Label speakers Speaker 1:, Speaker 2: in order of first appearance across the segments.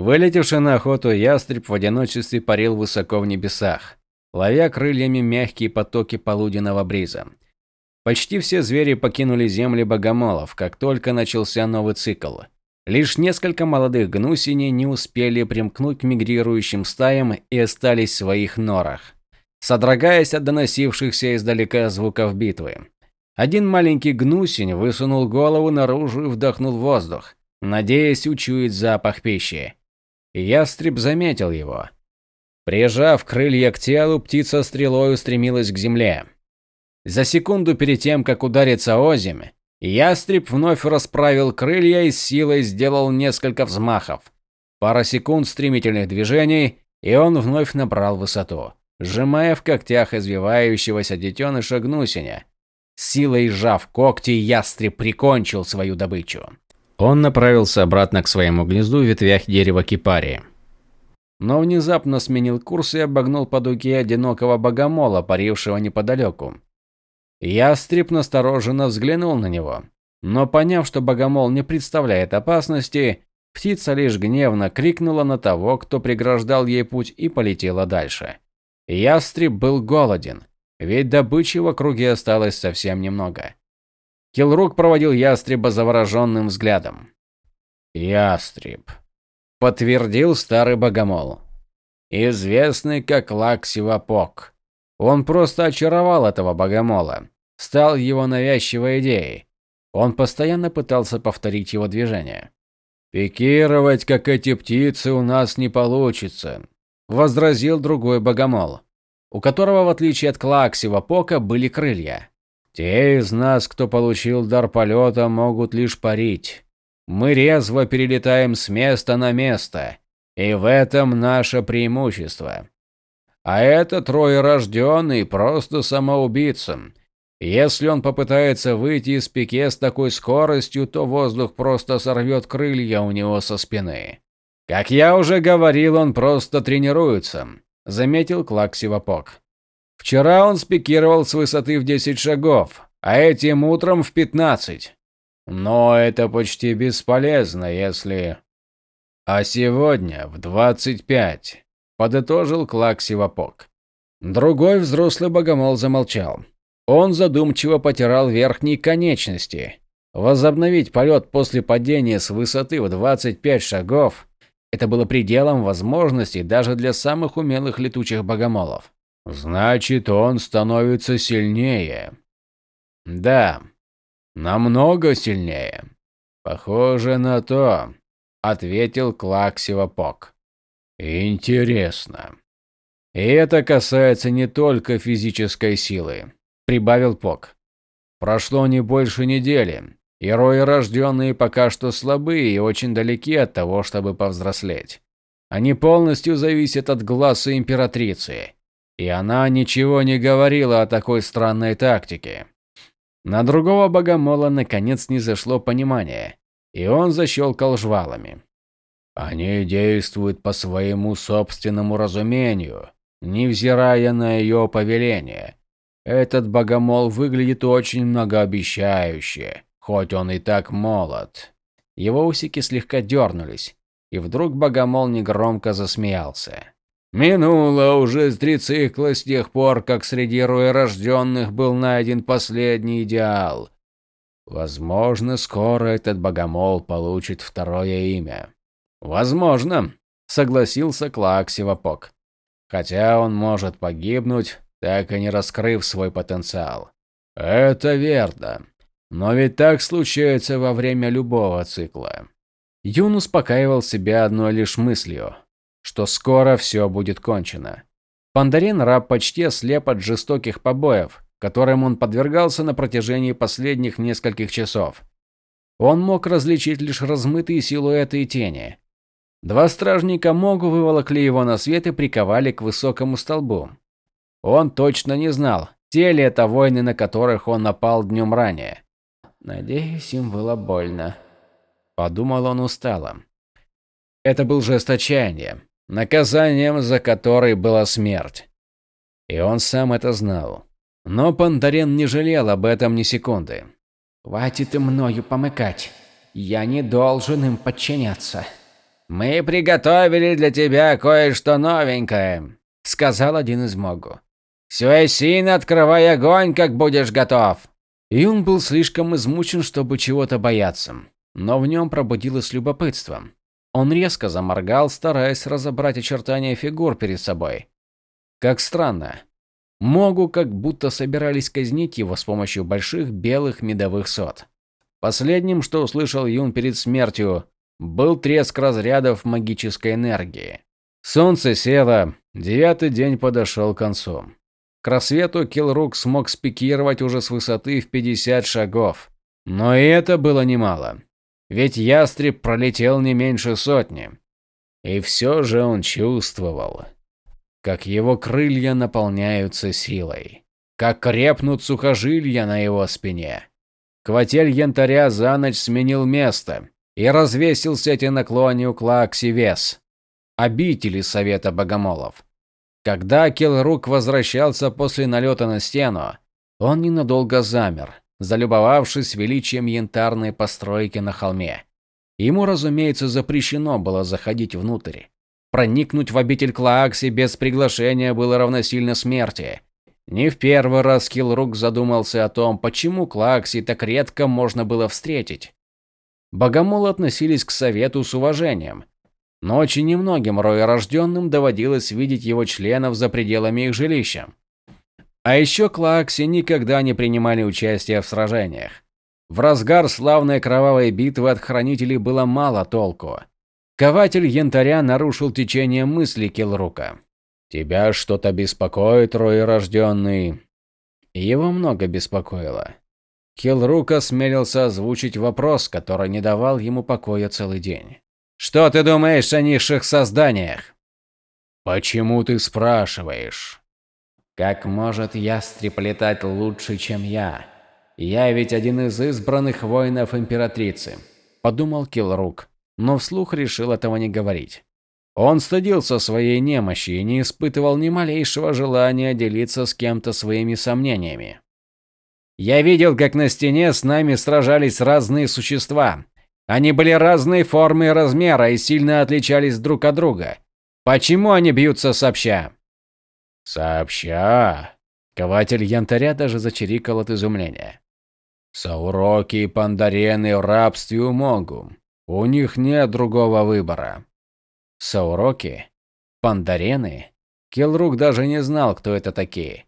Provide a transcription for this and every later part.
Speaker 1: Вылетевший на охоту ястреб в одиночестве парил высоко в небесах, ловя крыльями мягкие потоки полуденного бриза. Почти все звери покинули земли богомолов, как только начался новый цикл. Лишь несколько молодых гнусиней не успели примкнуть к мигрирующим стаям и остались в своих норах, содрогаясь от доносившихся издалека звуков битвы. Один маленький гнусень высунул голову наружу и вдохнул воздух, надеясь учуять запах пищи. Ястреб заметил его. Прижав крылья к телу, птица стрелой устремилась к земле. За секунду перед тем, как удариться озимь, ястреб вновь расправил крылья и с силой сделал несколько взмахов. Пара секунд стремительных движений, и он вновь набрал высоту, сжимая в когтях извивающегося детеныша гнусеня. Силой сжав когти, ястреб прикончил свою добычу. Он направился обратно к своему гнезду в ветвях дерева кипарии. Но внезапно сменил курс и обогнул по дуге одинокого богомола, парившего неподалеку. Ястреб настороженно взглянул на него, но поняв, что богомол не представляет опасности, птица лишь гневно крикнула на того, кто преграждал ей путь, и полетела дальше. Ястреб был голоден, ведь добычи в округе осталось совсем немного. Килрук проводил ястреба завороженным взглядом. «Ястреб», — подтвердил старый богомол, — «известный как Лаксивапок. Он просто очаровал этого богомола, стал его навязчивой идеей. Он постоянно пытался повторить его движение. «Пикировать, как эти птицы, у нас не получится», – возразил другой богомол, у которого, в отличие от Клаксива Пока, были крылья. Те из нас, кто получил дар полета, могут лишь парить. Мы резво перелетаем с места на место, и в этом наше преимущество. А этот троерожденный просто самоубийца. Если он попытается выйти из пике с такой скоростью, то воздух просто сорвет крылья у него со спины. Как я уже говорил, он просто тренируется, заметил Клаксивопок. Вчера он спикировал с высоты в 10 шагов, а этим утром в 15. Но это почти бесполезно, если... А сегодня в 25, подытожил Клаксивопок. Другой взрослый богомол замолчал. Он задумчиво потирал верхние конечности. Возобновить полет после падения с высоты в 25 шагов – это было пределом возможностей даже для самых умелых летучих богомолов. Значит, он становится сильнее. Да, намного сильнее. Похоже на то, ответил Клаксивопок. Интересно. И это касается не только физической силы, прибавил Пок. Прошло не больше недели. Герои, рожденные пока что слабые и очень далеки от того, чтобы повзрослеть. Они полностью зависят от глаза императрицы. И она ничего не говорила о такой странной тактике. На другого богомола наконец не зашло понимание, и он защелкал жвалами. Они действуют по своему собственному разумению, невзирая на ее повеление. Этот богомол выглядит очень многообещающе, хоть он и так молод. Его усики слегка дернулись, и вдруг богомол негромко засмеялся. Минуло уже три цикла с тех пор, как среди рожденных был найден последний идеал. Возможно, скоро этот богомол получит второе имя. Возможно, согласился Клаксивопок. Хотя он может погибнуть, так и не раскрыв свой потенциал. Это верно. Но ведь так случается во время любого цикла. Юн успокаивал себя одной лишь мыслью что скоро все будет кончено. Пандарин раб почти ослеп от жестоких побоев, которым он подвергался на протяжении последних нескольких часов. Он мог различить лишь размытые силуэты и тени. Два стражника Могу выволокли его на свет и приковали к высокому столбу. Он точно не знал, те ли это войны, на которых он напал днем ранее. «Надеюсь, им было больно», – подумал он устало. Это был жест отчаяния наказанием за который была смерть. И он сам это знал. Но Пандарен не жалел об этом ни секунды.
Speaker 2: «Хватит и мною помыкать. Я не должен им подчиняться».
Speaker 1: «Мы приготовили для тебя кое-что новенькое», — сказал один из Могу. «Сюэсин, открывай огонь, как будешь готов!» Юн был слишком измучен, чтобы чего-то бояться, но в нем пробудилось любопытство. Он резко заморгал, стараясь разобрать очертания фигур перед собой. Как странно. Могу как будто собирались казнить его с помощью больших белых медовых сот. Последним, что услышал Юн перед смертью, был треск разрядов магической энергии. Солнце село, девятый день подошел к концу. К рассвету Килрук смог спикировать уже с высоты в 50 шагов. Но и это было немало. Ведь ястреб пролетел не меньше сотни. И все же он чувствовал, как его крылья наполняются силой, как крепнут сухожилия на его спине. Кватель янтаря за ночь сменил место, и развесился эти наклоне у Клаксивес, обители Совета Богомолов. Когда Келрук возвращался после налета на стену, он ненадолго замер, залюбовавшись величием янтарной постройки на холме. Ему, разумеется, запрещено было заходить внутрь. Проникнуть в обитель Клаакси без приглашения было равносильно смерти. Не в первый раз Килрук задумался о том, почему Клаакси так редко можно было встретить. Богомолы относились к совету с уважением, но очень немногим роерожденным доводилось видеть его членов за пределами их жилища. А еще Клаакси никогда не принимали участия в сражениях. В разгар славной кровавой битвы от хранителей было мало толку. Кователь янтаря нарушил течение мысли Килрука. «Тебя что-то беспокоит, роерожденный?» Его много беспокоило. Хилрук осмелился озвучить вопрос, который не давал ему покоя целый день. «Что ты думаешь о низших созданиях?» «Почему ты спрашиваешь?» «Как может ястреб летать лучше, чем я? Я ведь один из избранных воинов императрицы», – подумал Килрук, но вслух решил этого не говорить. Он стыдился своей немощи и не испытывал ни малейшего желания делиться с кем-то своими сомнениями. Я видел, как на стене с нами сражались разные существа. Они были разной формы и размера и сильно отличались друг от друга. Почему они бьются сообща? Сообща? Кователь янтаря даже зачирикал от изумления. Сауроки пандарены у Могу. У них нет другого выбора. Сауроки? Пандарены? Келрук даже не знал, кто это такие.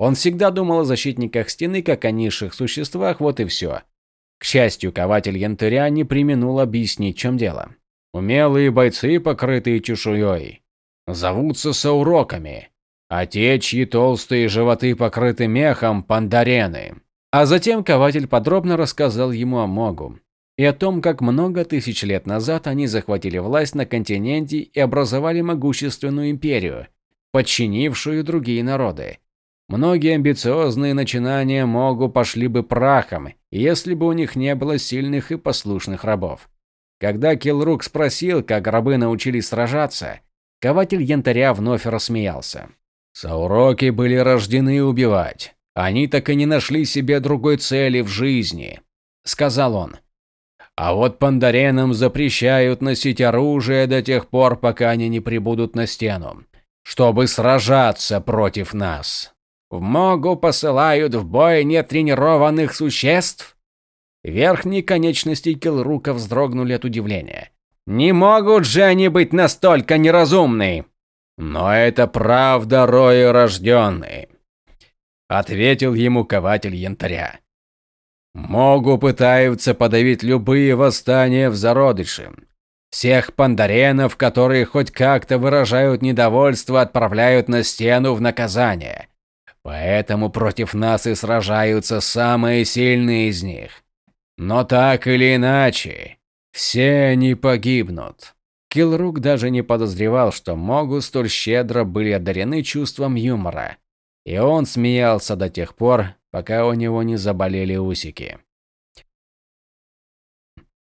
Speaker 1: Он всегда думал о защитниках стены как о низших существах, вот и все. К счастью, кователь янтаря не применул объяснить, чем дело. Умелые бойцы, покрытые чешуей, зовутся сауроками, а те, чьи толстые животы покрыты мехом, пандарены. А затем кователь подробно рассказал ему о Могу и о том, как много тысяч лет назад они захватили власть на континенте и образовали могущественную империю, подчинившую другие народы. Многие амбициозные начинания Могу пошли бы прахом, если бы у них не было сильных и послушных рабов. Когда Килрук спросил, как рабы научились сражаться, кователь янтаря вновь рассмеялся. Сауроки были рождены убивать. Они так и не нашли себе другой цели в жизни, сказал он. А вот пандаренам запрещают носить оружие до тех пор, пока они не прибудут на стену, чтобы сражаться против нас. В Могу посылают в бой нетренированных существ? Верхние конечности Килрука вздрогнули от удивления. Не могут же они быть настолько неразумны. Но это правда рои рожденные, ответил ему кователь янтаря. Могу пытаются подавить любые восстания в зародыше. Всех пандаренов, которые хоть как-то выражают недовольство, отправляют на стену в наказание. Поэтому против нас и сражаются самые сильные из них. Но так или иначе, все они погибнут. Килрук даже не подозревал, что Могу столь щедро были одарены чувством юмора. И он смеялся до тех пор, пока у него не заболели усики.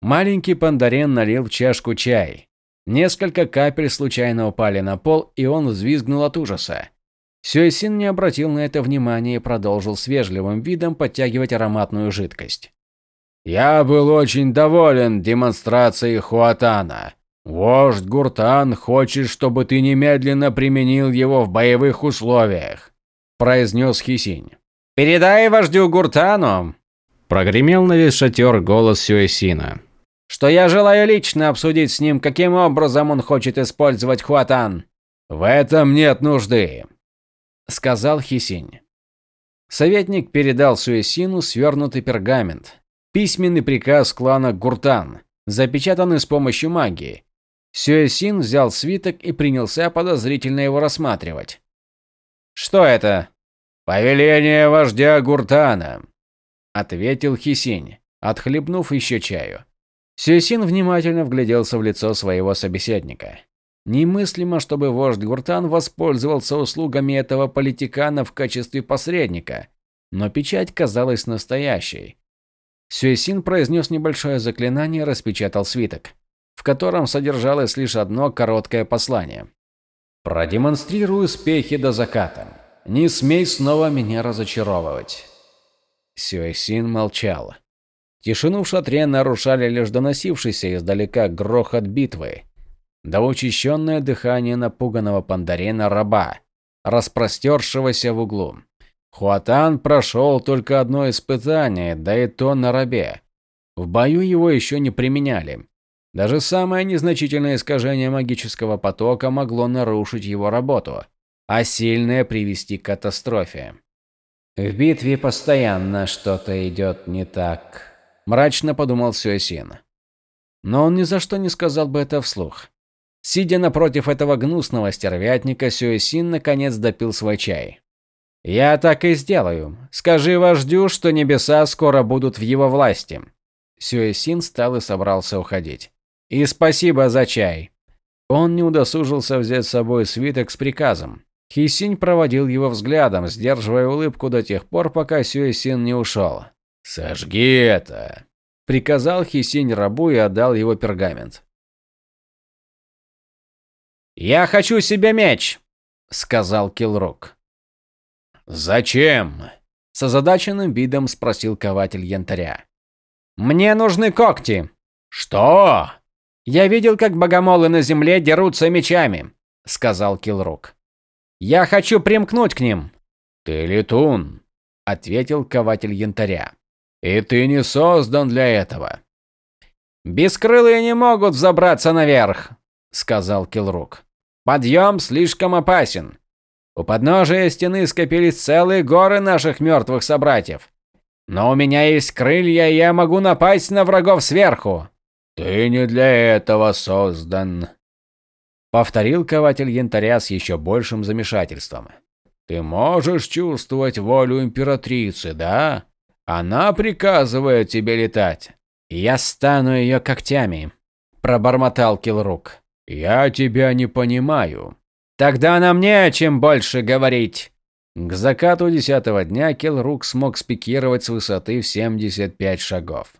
Speaker 1: Маленький пандарен налил в чашку чай. Несколько капель случайно упали на пол, и он взвизгнул от ужаса. Сюэсин не обратил на это внимания и продолжил с вежливым видом подтягивать ароматную жидкость. «Я был очень доволен демонстрацией Хуатана. Вождь Гуртан хочет, чтобы ты немедленно применил его в боевых условиях, произнес Хисинь. Передай вождю Гуртану, прогремел на весь шатер голос Сюэсина, что я желаю лично обсудить с ним, каким образом он хочет использовать Хуатан. В этом нет нужды, сказал Хисинь. Советник передал Сюэсину свернутый пергамент, письменный приказ клана Гуртан, запечатанный с помощью магии. Сюэсин взял свиток и принялся подозрительно его рассматривать. «Что это?» «Повеление вождя Гуртана», — ответил Хисинь, отхлебнув еще чаю. Сюэсин внимательно вгляделся в лицо своего собеседника. Немыслимо, чтобы вождь Гуртан воспользовался услугами этого политикана в качестве посредника, но печать казалась настоящей. Сюэсин произнес небольшое заклинание и распечатал свиток, в котором содержалось лишь одно короткое послание. «Продемонстрирую успехи до заката. Не смей снова меня разочаровывать». Сюэсин молчал. Тишину в шатре нарушали лишь доносившийся издалека грохот битвы, да учащенное дыхание напуганного пандарена раба, распростершегося в углу. Хуатан прошел только одно испытание, да и то на рабе. В бою его еще не применяли. Даже самое незначительное искажение магического потока могло нарушить его работу, а сильное привести к катастрофе. В битве постоянно что-то идет не так, мрачно подумал Сюэсин. Но он ни за что не сказал бы это вслух. Сидя напротив этого гнусного стервятника, Сюэсин наконец допил свой чай. «Я так и сделаю. Скажи вождю, что небеса скоро будут в его власти». Сюэсин встал и собрался уходить. «И спасибо за чай». Он не удосужился взять с собой свиток с приказом. Хисинь проводил его взглядом, сдерживая улыбку до тех пор, пока Сюэсин не ушел. «Сожги это!» – приказал Хисинь рабу и отдал его пергамент. «Я хочу себе меч!» – сказал Килрук. «Зачем?» – с озадаченным видом спросил кователь янтаря. «Мне нужны когти». «Что?» «Я видел, как богомолы на земле дерутся мечами», – сказал Килрук. «Я хочу примкнуть к ним». «Ты летун», – ответил кователь янтаря. «И ты не создан для этого». «Бескрылые не могут взобраться наверх», – сказал Килрук. Подъем слишком опасен. У подножия стены скопились целые горы наших мертвых собратьев. Но у меня есть крылья, и я могу напасть на врагов сверху. Ты не для этого создан, повторил кователь янтаря с еще большим замешательством. Ты можешь чувствовать волю императрицы, да? Она приказывает тебе летать. Я стану ее когтями, пробормотал Килрук. «Я тебя не понимаю». «Тогда нам не о чем больше говорить». К закату десятого дня Келрук смог спикировать с высоты в 75 шагов.